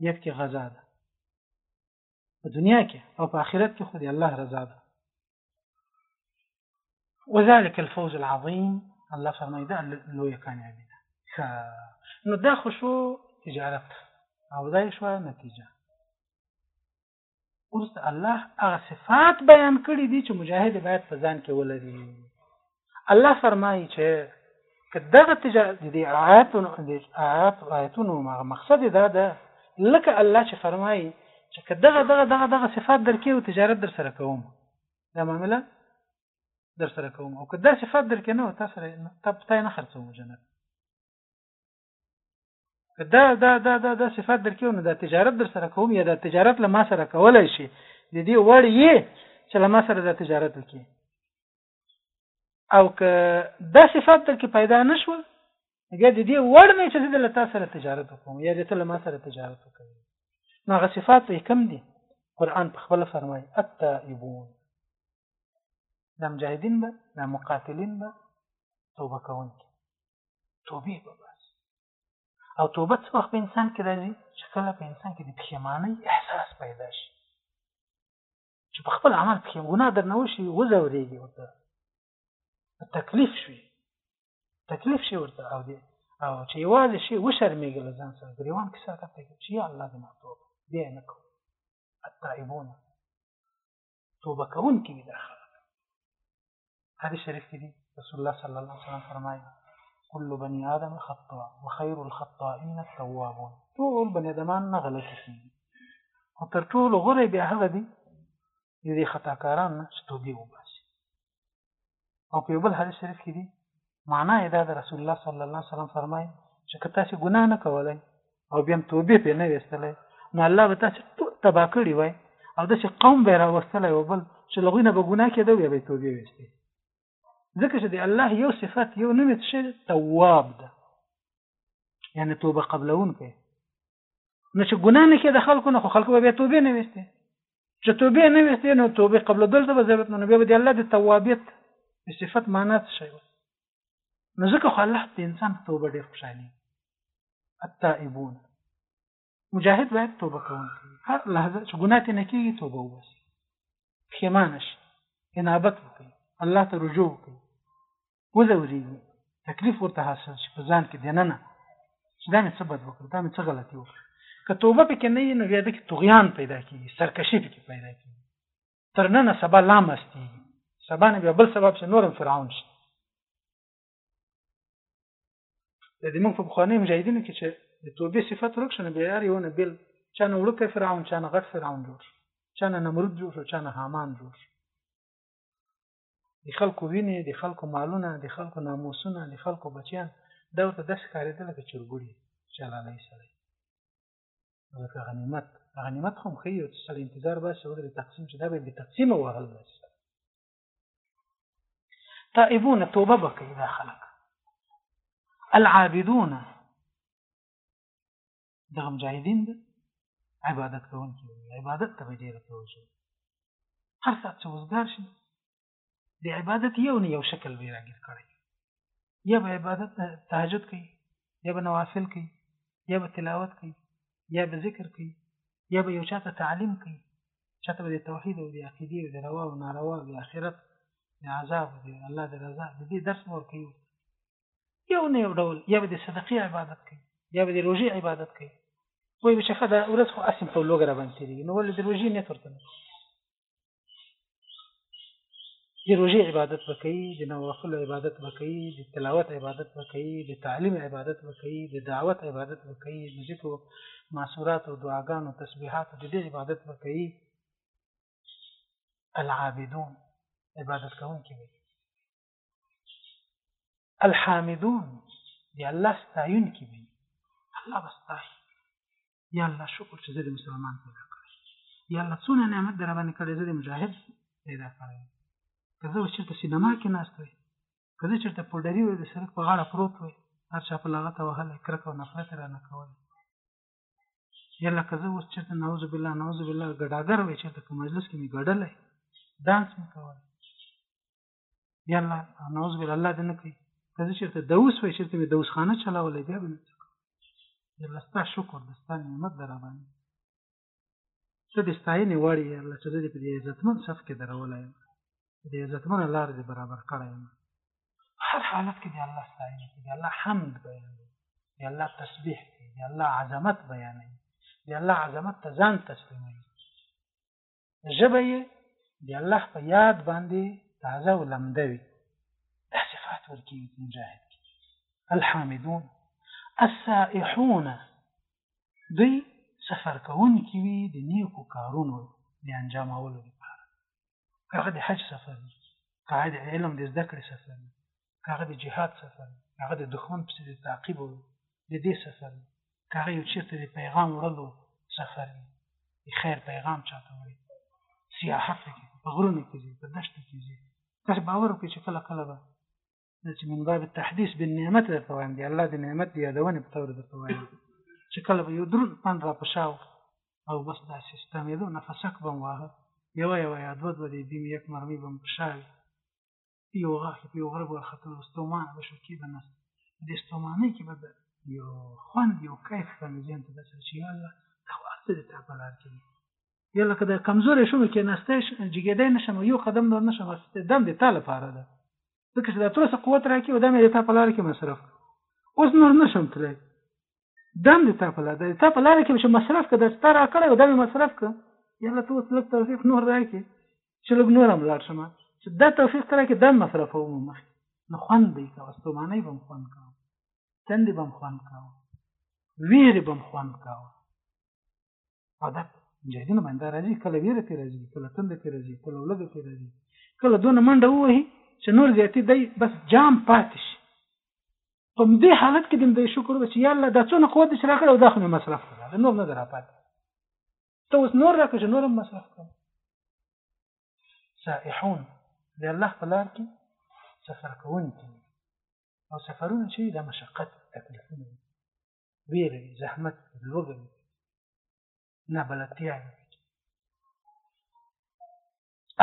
یا پکې غزا ده په دنیا کې او په آخرت کې خو د الله رضا ده وذلك الفوز العظیم الله فرمایي دا لویه کامیابي ده ښه نو دا خو شو تجارت او دا شو نتیجه اوس الله هغه صفات بیان کړي دي چې مجاهد باید په ځان کې ولري الله فرمایي چې که دغه تجارت د آیاتونو د آیات آیاتونو مقصد دا ده لکه الله چې فرمایي چې که دغه دغه دغه دغه صفات درکې او تجارت در سره کوم دا معامله در سره کوم او که دا صفات درکې نه تاسو سره تاسو نه خرڅوم جنت دا دا دا دا دا صفات درکې نو دا تجارت در سره کوم یا دا تجارت له ما سره کولای شي د دې وړ یې چې له ما سره دا تجارت وکړي او که دا صفات تر کې پیدا نشو بیا د دې وړ نه چې د لتا سره تجارت وکوم یا د تل ما سره تجارت وکوم نو هغه صفات به کم دي قران په خپل فرمای التائبون دا مجاهدین به دا مقاتلین به توبه کوونکي توبه به بس او توبه څو وخت انسان کې راځي چې کله په انسان کې د پښیمانۍ احساس پیدا شي چې په خپل عمل کې ګناه درنه وشي وځورېږي ورته تکلیف شي تکلیف شي ورته او دې او چې یوازې شي وشرمېږي له ځان سره ګریوان کې سره کوي چې یا الله دې ما توبه بیا نه کوم التائبون توبه کوونکي دي دا خلک حدیث شریف کې دي رسول الله صلی الله علیه وسلم فرمایي كل بني آدم خطاء وخير الخطائين التوابون ټول بني آدمان نه غلطي کیږي او تر ټولو غوره بیا هغه دي چې دې خطاکاران نه چې توبه وباسي او په بل حدیث شریف کې دي معنا یې دا د رسول الله صلی الله علیه وسلم فرمایي چې که تاسو ګناه نه کولای او بیا توبه پې نه وستلای نو الله به تاسو ټول تبا کړی وای او د چې قوم به راوستلای او بل چې لغوی نه به ګناه کېده وي به توبه وستي ځکه چې د الله یو صفت یو نوم څه تواب ده یعنی توبه قبلون کې نو چې ګناه نه کېده خلکو نه خو خلکو به بیا توبه نه ویستې چې توبه نه ویستې نو توبه قبلېدل ته به ضرورت نه نو بیا به د الله د توابیت د صفت معنا څه شی وه نو ځکه خو الله د انسان په توبه ډېر خوشحالي التائبون مجاهد باید توبه کوونکی هر لحظه چې ګناه ترې نه کېږي توبه وباسي پښېمانه شي انابت وکړي الله ته رجوع وکړي وځورېږي تکلیف ورته حاصل شي په ځان کې دننه چې دا مې څه بد وکړ دا مې څه غلطي وکړ که توبه پکې نه وي نو بیا دکې طغیان پیدا کېږي سرکشي پکې پیدا کېږي تر ننه سبا لا مستېږي سبا نه بیا بل سبب چې نورم فرعون شي د دې موږ په بخواني مجاهدینو کې چې د توبې صفت ورک شنه بیا یار یو نه بل چا نه وړوکی فرعون چا نه غټ فرعون جوړ شو چا نه نمرود جوړ شو چا نه حامان جوړ شو د خلکو وینې د خلکو مالونه د خلکو ناموسونه د خلکو بچیان دا ورته داسې ښکارېده لکه چرګوړي چې حلالوي سړی لکه غنیمت غنیمت خو هم ښه یو سړی انتظار باسي ورته تقسیم چې دا به بې تقسیمه وهل داسې تائبون توبه به کوي دا خلک العابدون دغه مجاهدین د عبادت کوونکي وي عبادت ته به ډېره توجه هر ساعت چې وزګار شي د عبادت یو نه یو شکل به یې راګیر کړی یا به عبادت تهجد کوي یا به نوافل کوي یا به تلاوت کوي یا به ذکر کوي یا به یو چا ته تعلیم کوي چا ته به د توحید او د عقیدې او د روا او ناروا او د آخرت د عذاب او د الله د رضا د دې درس به ورکوي یو نه یو ډول یا به د صدقې عبادت کوي یا به د روژې عبادت کوي وایي به چې ښه دا ورځ خو اسیم په لوګه را باندې تېرېږي نو ولې د روژې نیت ورته نه د روژې عبادت به کوي د نوافلو عبادت به کوي د تلاوت عبادت به کوي د تعلیم عبادت به کوي د دعوت عبادت به کوي د ذکر معصورات او دعاګانو تسبیحات د دې عبادت به کوي العابدون عبادت کوونکي وي الحامدون دی الله ستایون کی وي الله بستای یا الله شکر چې زه د مسلمان پیدا کړی یا الله څونه نعمت در باندې کړی زه د مجاهد پیدا کړی که زه اوس چېرته سینما کې ناست وای که زه چېرته پوډري وای د سړک په غاړه پروت وای هر چا په لغته وهلی کرکه او نفرت یې رانه کولی یا لکه زه اوس چېرته نعوذ بالله نعوذ بالله ګډاګر وای چېرته په مجلس کې مې ګډلی ډانس مې کولی یا الله نعوذ بالله الله دې نه کوي که زه چېرته دوس وای چېرته مې دوسخانه چلولی بیا به نه څه کوم یا الله ستا شکر د ستا نعمت د راباندې ته د ستاینې وړ یې الله چې زه دې په دې عزتمن صف کې درولی یم په دې عزتمنه لار دې برابر کړی یم هر حالت کې د الله ستاینه کې د الله حمد بیانوي د الله تسبیح کوي د الله عظمت بیانوي د الله عظمت ته ځان تسلیموي ژبه یې د الله په یاد باندې تازه او لمده وي دا صفات ورکوي په مجاهد کې الحامدون السائحون دوی سفر کوونکي وي د نیکو کارونو د انجامولو لپاره هغه د حج سفر وي هغه د علم د زده کړې سفر وي کاغه د جهاد سفر کاغه د دښمن په څیر تعقیب د دې سفر کاغه یو چیرته د پیغام وړلو سفر د خیر پیغام چاته وړي سیاحت کې په غرونو کې په دشت کې تاسو باور وکړئ چې کله کله به چې من باب التحديث بالنعمت د توان دی الله د نعمت دی یادونه په تور د توان چې کله به یو درون پند را پښاو او بس دا سیستم یې نو فسک بم واه یو یو یاد ود ودی بیم یک مرمی بم پښاوي په یو غار کې په یو غره به ورختلو ستومانه به شو کېده نه په دې ستومانۍ کې به د یو خوند یو کیف به مې ذهن ته داسې چې یاالله دا خو هر څه د تا په لار کې دي یا لکه د کمزوری شوم کېناستی جګېدی نه شم یو قدم نور نه شم دم د تا لپاره ده ځکه چې دا تر اوسه قوت راکړي او دا مې د تا په لار کې مصرف اوس نور نه شم تللی دم د تا په لار د تا په لار کې چې مصرف کړه د تا راکړی دا مې مصرف کړه یاره ته اوس لږ توفیق نور راکې چې لږ نور هم لاړ شم چې دا توفیق ته راکې دا مصرفوم مخ نو خوند به یې کوه ستومانۍ به هم خوند کوه تندې به هم خوند کوه ویرې به هم خوند کوه عادت مجاهدینو باندې راځي کله ویره کې راځي کله تند کې راځي کله ولګ کې راځي کله دونه منډه ووهي چې نور زیاتې دی بس جام پاتې شي په دې حالت کې د شکر وکړي یا الله دا څونه قوت چې راکړ او دا خو مې مصرف کړه نور نه درپات ته اوس نور راکړ چې نور هم مصرف کړه سائحون د الله په لار کې سفر کوونکي او سفرونه چې د مشقت تکلیفونه ویره وي زحمت وي لوږه وي نابلدتیا وي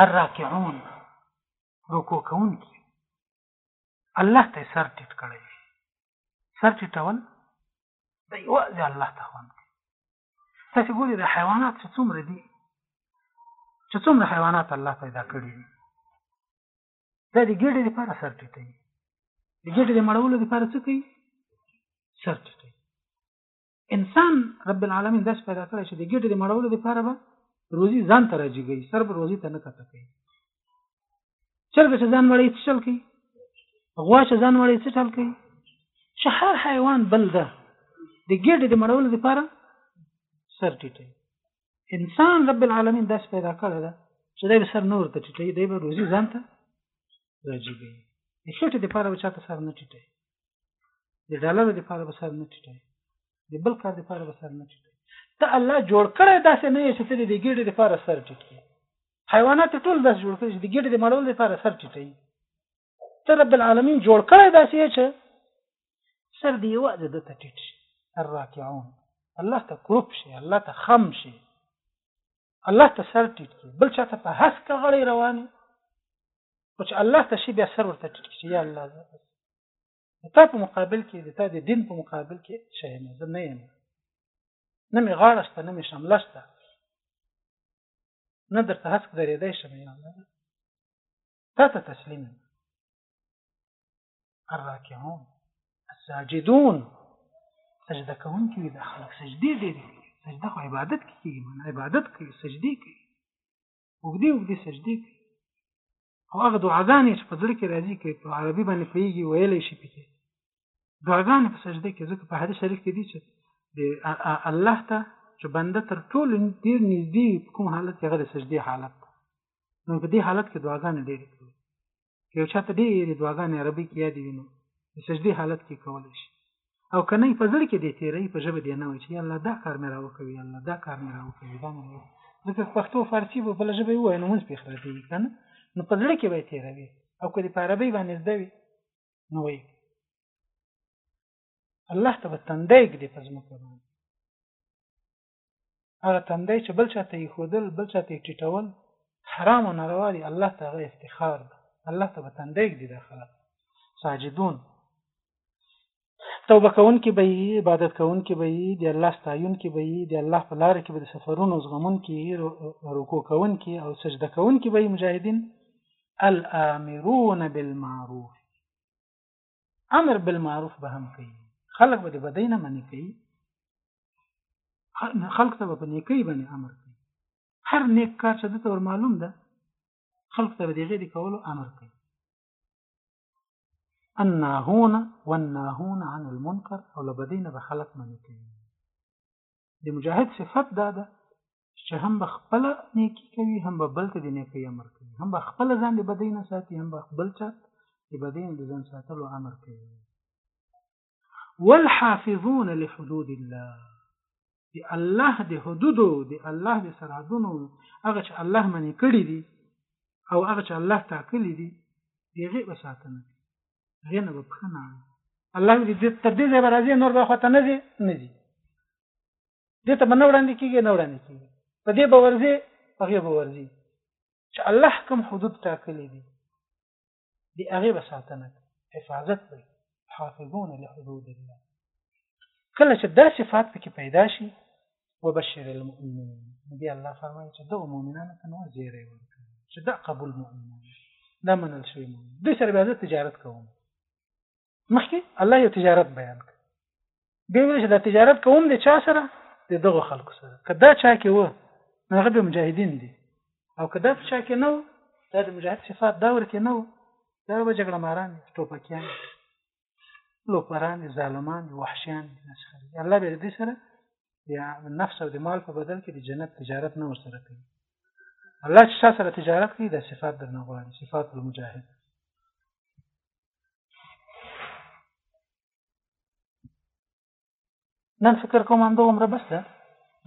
الراکعون رکوع کوونکي الله ته سر ټیټ کړی سر ټیټول د یوازې الله ته خوند کوي تاسو ګورئ د حیوانات چې څومره دي چې څومره حیوانات الله پیدا کړي دي دا د ګېډې لپاره سر ټیټوي د ګېډې د مړولو لپاره څه کوي سر ټیټوي انسان رب العالمین داسې پیدا کړی چې د ګېډې د مړولو لپاره به روزي ځان ته راجیږي سر به روزي ته نه کته کوي چرګ چې ځان مړی څه چل کوي غوا چې ځان مړی څه چل کوي چې هر حیوان بل ده د ګېډې د مړولو لپاره سر ټیټوي انسان رب العالمین داسې پیدا کړی ده چې دی به سر نور ته ټیټوي دی به روزي ځان ته راجیږي د خېټې دپاره به چا ته سر نه ټیټوي د ډالرو دپاره به سر نه ټیټوي د بل کار دپاره به سر نه ټیټوي ته الله جوړ کړی داسې نه یې چې ته د ګېډې دپاره سر ټیټ کړي حیوانات ټول داسې جوړ کړي چې د ګېډې د مړولو دپاره سر ټیټوي ته رب العالمین جوړ کړی داسې یې چې سر دې یوازې ده ته ټیټ شي الراکعون الله ته کروپ شي الله ته خم شي الله ته سر ټیټ کړي بل چاته په هسکه غړی رواني او چې الله ته شي بیا سر ورته ټیټ کړي یا الله زه تا په مقابل کې د تا د دین په مقابل کې شي نه زه نه یم نه مې غاړه شته نه مې شمله شته نه درته هسک درېدی شم یا الله تا ته تسلیم الراکعون الساجدون سجده کوونکي وي دا خلک سجدې ډېرې کوي سجده خو عبادت کې کېږي من عبادت کوي سجدې کوي اوږدې اوږدې سجدې کوي او هغه دعاګانې چې په زړه کې راځي کوي په عربي باندې پوهېږي ویلی شي پکې دعاګانې په سجده کې ځکه په حدیث شریف کې دي چې د الله ته چې بنده تر ټولو ډېر نږدې په کوم حالت کې هغه د سجدې حالت ده نو په دې حالت کې دعاګانې ډېرې کوي که یو چا ته ډېرې دعاګانې عربي کې یادې وي نو د سجدې حالت کې کولی شي او که نه په زړه کې دې تېروي په ژبه دې نه وایي چې یا الله دا کار مې راوکوي الله دا کار مې راوکوي دا مې ځکه پښتو فارسي به بله ژبه یې ووایي نو مونځ پرې خرابېږي که نه نو په زړه کې به یې تېروي او که دې په عربۍ باندې زده وي نو وي الله ته تندې کې په ځمکه باندې هغه تندې چې بل چاته یې خودل بل چاته یې ټټول حرام او ناروا دي الله ته غي افتخار ده الله ته تندې کې د خلک ساجدون توبه کون کې به عبادت کون کې به د الله ستایون کې به د الله په لار کې به د سفرونو زغمون کې رکوع کون کې او سجده کون کې به مجاهدین الامرون بالمعروف امر بالمعروف به هم کوي خلک به د بدۍ نه منې کوي خلک ته به په نیکۍ باندې امر کوي هر نیک کار چې دته ور معلوم ده خلک ته به د هغې د کولو امر کوي الناهون والناهون عن المنکر او له بدۍ نه به خلک منع کوي د مجاهد صفت دا ده چې هم به خپله نیکي کوي هم به بل ته د نیکۍ امر کوي هم به خپله ځان د بدۍ نه ساتي هم به بل چا د بدۍ نه د ځان ساتلو امر کوي والحافظون لحدود الله د الله د حدودو د الله د سرحدونو هغه چې الله منې کړی دي او هغه چې الله ټاکلی دي دغه وساتنه غنه به خنه الله دې تر دې ځای راځي نور به خواته نه دي نه دي دې ته باندې وړاندې کیږي نه وړاندې کیږي په دې باور دي په دې باور دي چې الله کوم حدود ټاکلی دي د هغې به ساتنه کوي حفاظت به حافظون لحدود الله کله چې دا صفات پکې پیدا شي وبشر المؤمنین نبی الله فرمایي چې دغه مؤمنانو ته نور زیری ورکړي چې دا قبول مؤمنان دا منل شوي مؤمنان دوی سره بیا زه تجارت کوم مخکې الله یو تجارت بیان کړ به ویل چې دا تجارت کوم د چا سره د دغه خلکو سره کدا چا کې و نو هغه به مجاهدین دي او کدا چا کې نه دا د مجاهد صفات دا ورکه نه دا به جګړه ماران ټوپکیان لوپران ظالمان وحشیان نسخري الله به دې سره یا نفس او د مال په بدل کې د جنت تجارت نه ورسره کوي الله چې سره تجارت کوي د صفات درنه غواړي صفات المجاهد نن فکر کوم هم دومره بس ده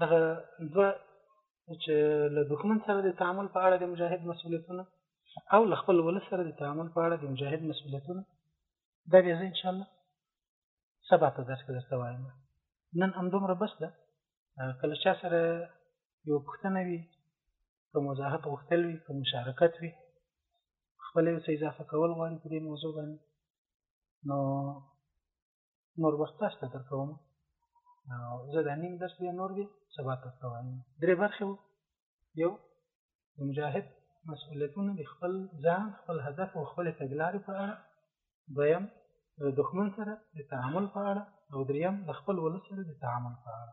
دغه دوه چې له دښمن سره د تعامل په اړه د مجاهد مسؤلیتونه او له خپل ولس سره د تعامل په اړه د مجاهد مسؤلیتونه دا بیا زه انشاءالله سبا په درس کې درته وایم نن همدومره بس ده کله چا سره یو پوښتنه وي که مزاحت غوښتل وي که مشارکت وي خپل یو څه اضافه کول غواړي په دې موضوع باندې نو نور وخت تاسو ته درکوم زه دا نیم درس بیا نور بیا سبا ته کوم درې برخې وو یو د مجاهد مسؤلیتونه د خپل ځان خپل هدف او خپل تګلارې په اړه دویم د دښمن سره د تعامل په اړه او دریم د خپل ولس سره د تعامل په اړه